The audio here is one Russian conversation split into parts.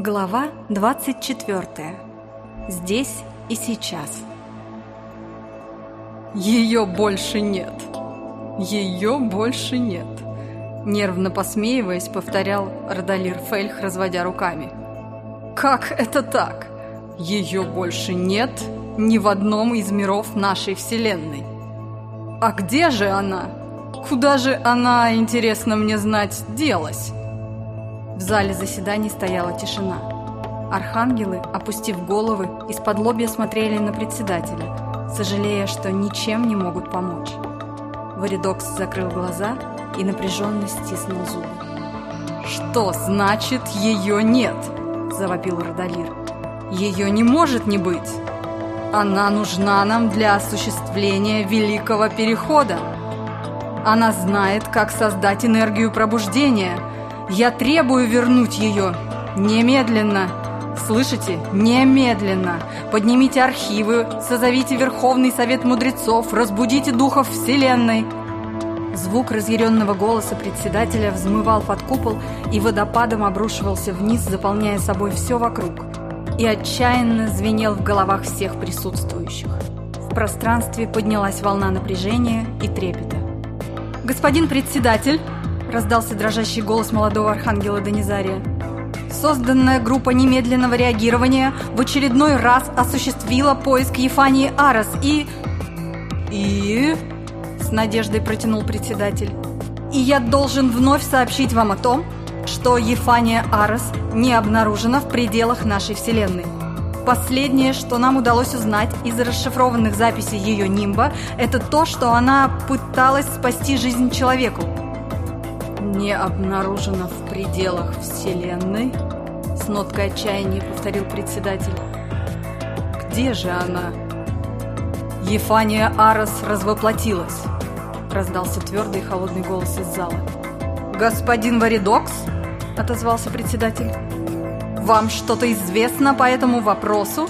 Глава 24. Здесь и сейчас. Ее больше нет. Ее больше нет. Нервно посмеиваясь, повторял Родолир Фельх, разводя руками. Как это так? Ее больше нет ни в одном из миров нашей Вселенной. А где же она? Куда же она, интересно мне знать, делась? В зале заседаний стояла тишина. Архангелы, опустив головы, из-под лобья смотрели на председателя, сожалея, что ничем не могут помочь. Варидокс закрыл глаза и напряженно стиснул зубы. «Что значит ее нет?» – завопил Родолир. «Ее не может не быть! Она нужна нам для осуществления Великого Перехода! Она знает, как создать энергию пробуждения – я требую вернуть ее. Немедленно. Слышите? Немедленно. Поднимите архивы, созовите Верховный Совет Мудрецов, разбудите духов Вселенной. Звук разъяренного голоса председателя взмывал под купол и водопадом обрушивался вниз, заполняя собой все вокруг. И отчаянно звенел в головах всех присутствующих. В пространстве поднялась волна напряжения и трепета. «Господин председатель!» Раздался дрожащий голос молодого архангела Донизария. Созданная группа немедленного реагирования в очередной раз осуществила поиск Ефании Арас и... И... С надеждой протянул председатель. И я должен вновь сообщить вам о том, что Ефания Арас не обнаружена в пределах нашей Вселенной. Последнее, что нам удалось узнать из расшифрованных записей ее нимба, это то, что она пыталась спасти жизнь человеку не обнаружено в пределах Вселенной?» С ноткой отчаяния повторил председатель. «Где же она?» «Ефания Арос развоплотилась», раздался твердый и холодный голос из зала. «Господин Варидокс?» — отозвался председатель. «Вам что-то известно по этому вопросу?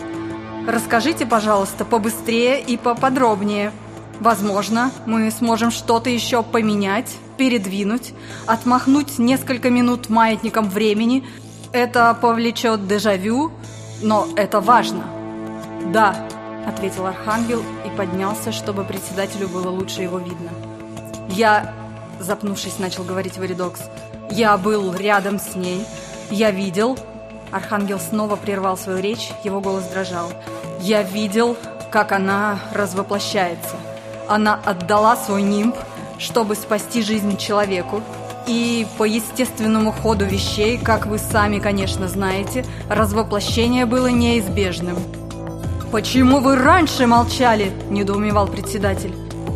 Расскажите, пожалуйста, побыстрее и поподробнее». Возможно, мы сможем что-то еще поменять, передвинуть, отмахнуть несколько минут маятником времени. Это повлечет дежавю, но это важно. Да, ответил Архангел и поднялся, чтобы председателю было лучше его видно. Я, запнувшись, начал говорить Варидокс. Я был рядом с ней. Я видел... Архангел снова прервал свою речь, его голос дрожал. Я видел, как она развоплощается. Она отдала свой нимб, чтобы спасти жизнь человеку. И по естественному ходу вещей, как вы сами, конечно, знаете, развоплощение было неизбежным. «Почему вы раньше молчали?» – недоумевал председатель.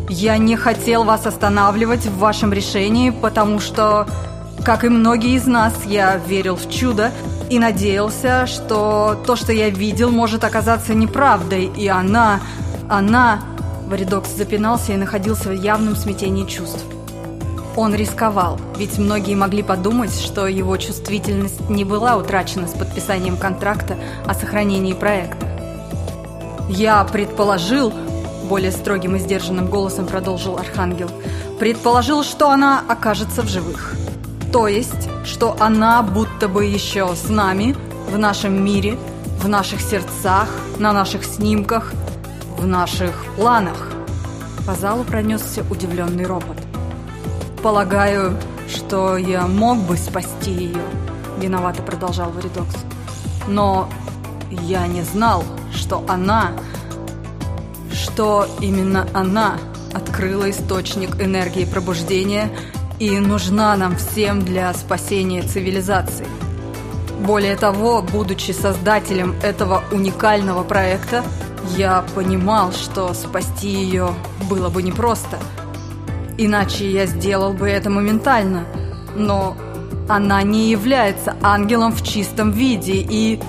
«Я не хотел вас останавливать в вашем решении, потому что, как и многие из нас, я верил в чудо и надеялся, что то, что я видел, может оказаться неправдой, и она, она Варидокс запинался и находился в явном смятении чувств. Он рисковал, ведь многие могли подумать, что его чувствительность не была утрачена с подписанием контракта о сохранении проекта. «Я предположил», — более строгим и сдержанным голосом продолжил Архангел, «предположил, что она окажется в живых. То есть, что она будто бы еще с нами, в нашем мире, в наших сердцах, на наших снимках, в наших планах. По залу пронесся удивленный ропот. «Полагаю, что я мог бы спасти ее», — виновато продолжал Варидокс. «Но я не знал, что она, что именно она открыла источник энергии пробуждения и нужна нам всем для спасения цивилизации. Более того, будучи создателем этого уникального проекта, я понимал, что спасти ее было бы непросто. Иначе я сделал бы это моментально. Но она не является ангелом в чистом виде и...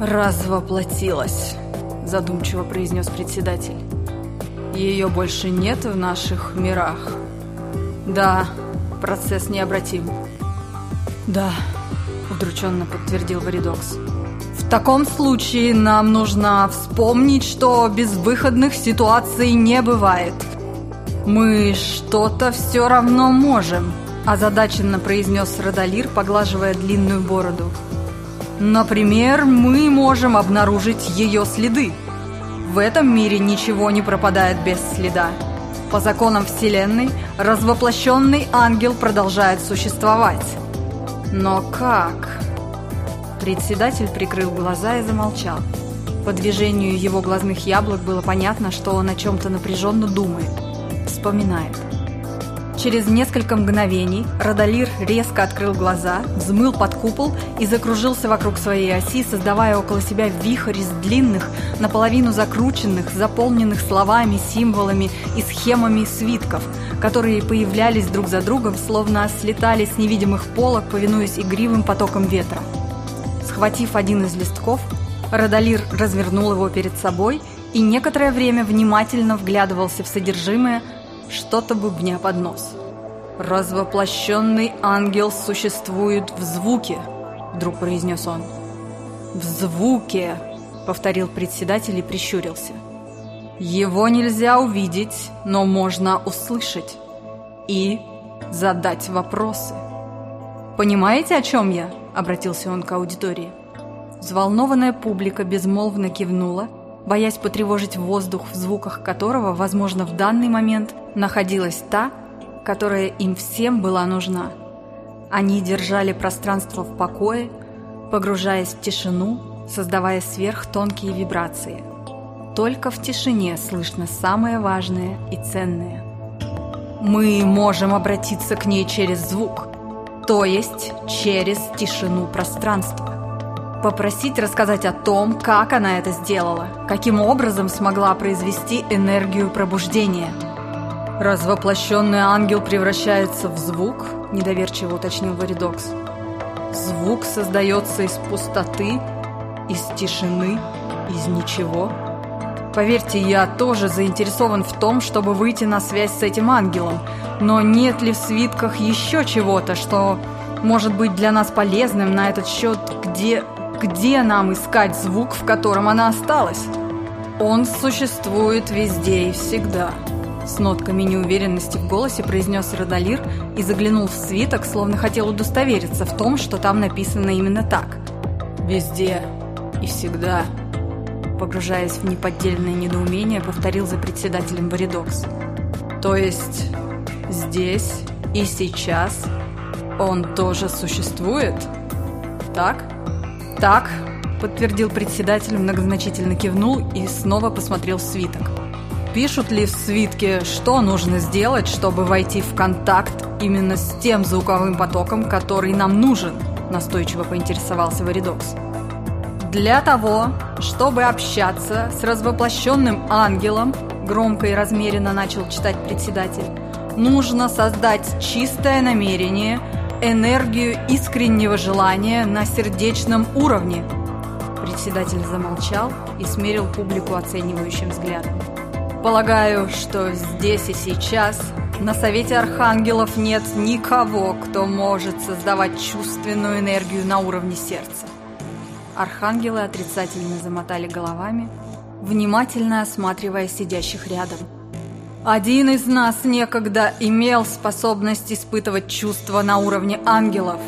«Развоплотилась», — задумчиво произнес председатель. «Ее больше нет в наших мирах». «Да, процесс необратим». «Да», — удрученно подтвердил Варидокс. В таком случае нам нужно вспомнить, что безвыходных ситуаций не бывает. Мы что-то все равно можем, озадаченно произнес Родолир, поглаживая длинную бороду. Например, мы можем обнаружить ее следы. В этом мире ничего не пропадает без следа. По законам Вселенной развоплощенный ангел продолжает существовать. Но как? Председатель прикрыл глаза и замолчал. По движению его глазных яблок было понятно, что он о чем-то напряженно думает, вспоминает. Через несколько мгновений Радалир резко открыл глаза, взмыл под купол и закружился вокруг своей оси, создавая около себя вихрь из длинных, наполовину закрученных, заполненных словами, символами и схемами свитков, которые появлялись друг за другом, словно слетали с невидимых полок, повинуясь игривым потокам ветра. Схватив один из листков, Радалир развернул его перед собой и некоторое время внимательно вглядывался в содержимое, что-то бубня под нос. «Развоплощенный ангел существует в звуке», — вдруг произнес он. «В звуке», — повторил председатель и прищурился. «Его нельзя увидеть, но можно услышать и задать вопросы». «Понимаете, о чем я?» — обратился он к аудитории. Взволнованная публика безмолвно кивнула, боясь потревожить воздух, в звуках которого, возможно, в данный момент находилась та, которая им всем была нужна. Они держали пространство в покое, погружаясь в тишину, создавая сверхтонкие вибрации. Только в тишине слышно самое важное и ценное. Мы можем обратиться к ней через звук, то есть через тишину пространства. Попросить рассказать о том, как она это сделала, каким образом смогла произвести энергию пробуждения. «Развоплощенный ангел превращается в звук?» – недоверчиво уточнил Варидокс. «Звук создается из пустоты, из тишины, из ничего?» Поверьте, я тоже заинтересован в том, чтобы выйти на связь с этим ангелом. Но нет ли в свитках еще чего-то, что может быть для нас полезным на этот счет, где где нам искать звук, в котором она осталась? Он существует везде и всегда. С нотками неуверенности в голосе произнес Родолир и заглянул в свиток, словно хотел удостовериться в том, что там написано именно так. «Везде и всегда», погружаясь в неподдельное недоумение, повторил за председателем Боридокс. «То есть здесь и сейчас он тоже существует? Так?» «Так», — подтвердил председатель, многозначительно кивнул и снова посмотрел свиток. «Пишут ли в свитке, что нужно сделать, чтобы войти в контакт именно с тем звуковым потоком, который нам нужен?» настойчиво поинтересовался Варидокс. «Для того, чтобы общаться с развоплощенным ангелом», громко и размеренно начал читать председатель, нужно создать чистое намерение – энергию искреннего желания на сердечном уровне. Председатель замолчал и смерил публику оценивающим взглядом. Полагаю, что здесь и сейчас на Совете Архангелов нет никого, кто может создавать чувственную энергию на уровне сердца. Архангелы отрицательно замотали головами, внимательно осматривая сидящих рядом. Один из нас некогда имел способность испытывать чувства на уровне ангелов,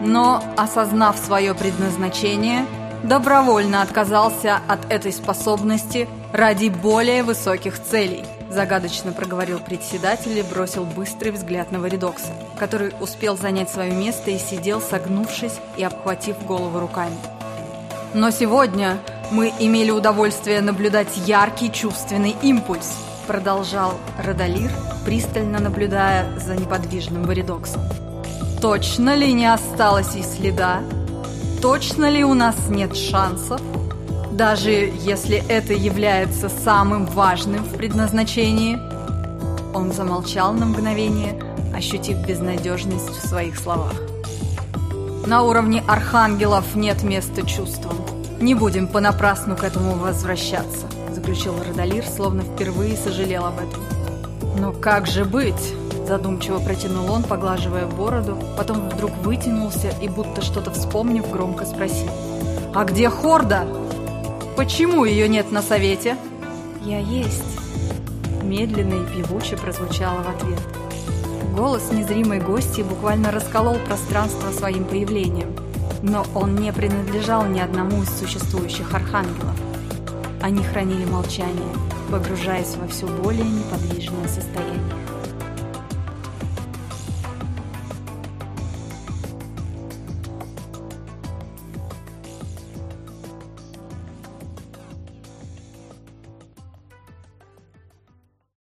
но, осознав свое предназначение, добровольно отказался от этой способности ради более высоких целей. Загадочно проговорил председатель и бросил быстрый взгляд на Варидокса, который успел занять свое место и сидел, согнувшись и обхватив голову руками. Но сегодня мы имели удовольствие наблюдать яркий чувственный импульс – продолжал Родолир, пристально наблюдая за неподвижным Варидоксом. «Точно ли не осталось и следа? Точно ли у нас нет шансов? Даже если это является самым важным в предназначении?» Он замолчал на мгновение, ощутив безнадежность в своих словах. «На уровне архангелов нет места чувствам. Не будем понапрасну к этому возвращаться заключил Родолир, словно впервые сожалел об этом. «Но как же быть?» – задумчиво протянул он, поглаживая бороду, потом вдруг вытянулся и, будто что-то вспомнив, громко спросил. «А где Хорда? Почему ее нет на совете?» «Я есть», – медленно и певуче прозвучало в ответ. Голос незримой гости буквально расколол пространство своим появлением. Но он не принадлежал ни одному из существующих архангелов. Они хранили молчание, погружаясь во все более неподвижное состояние.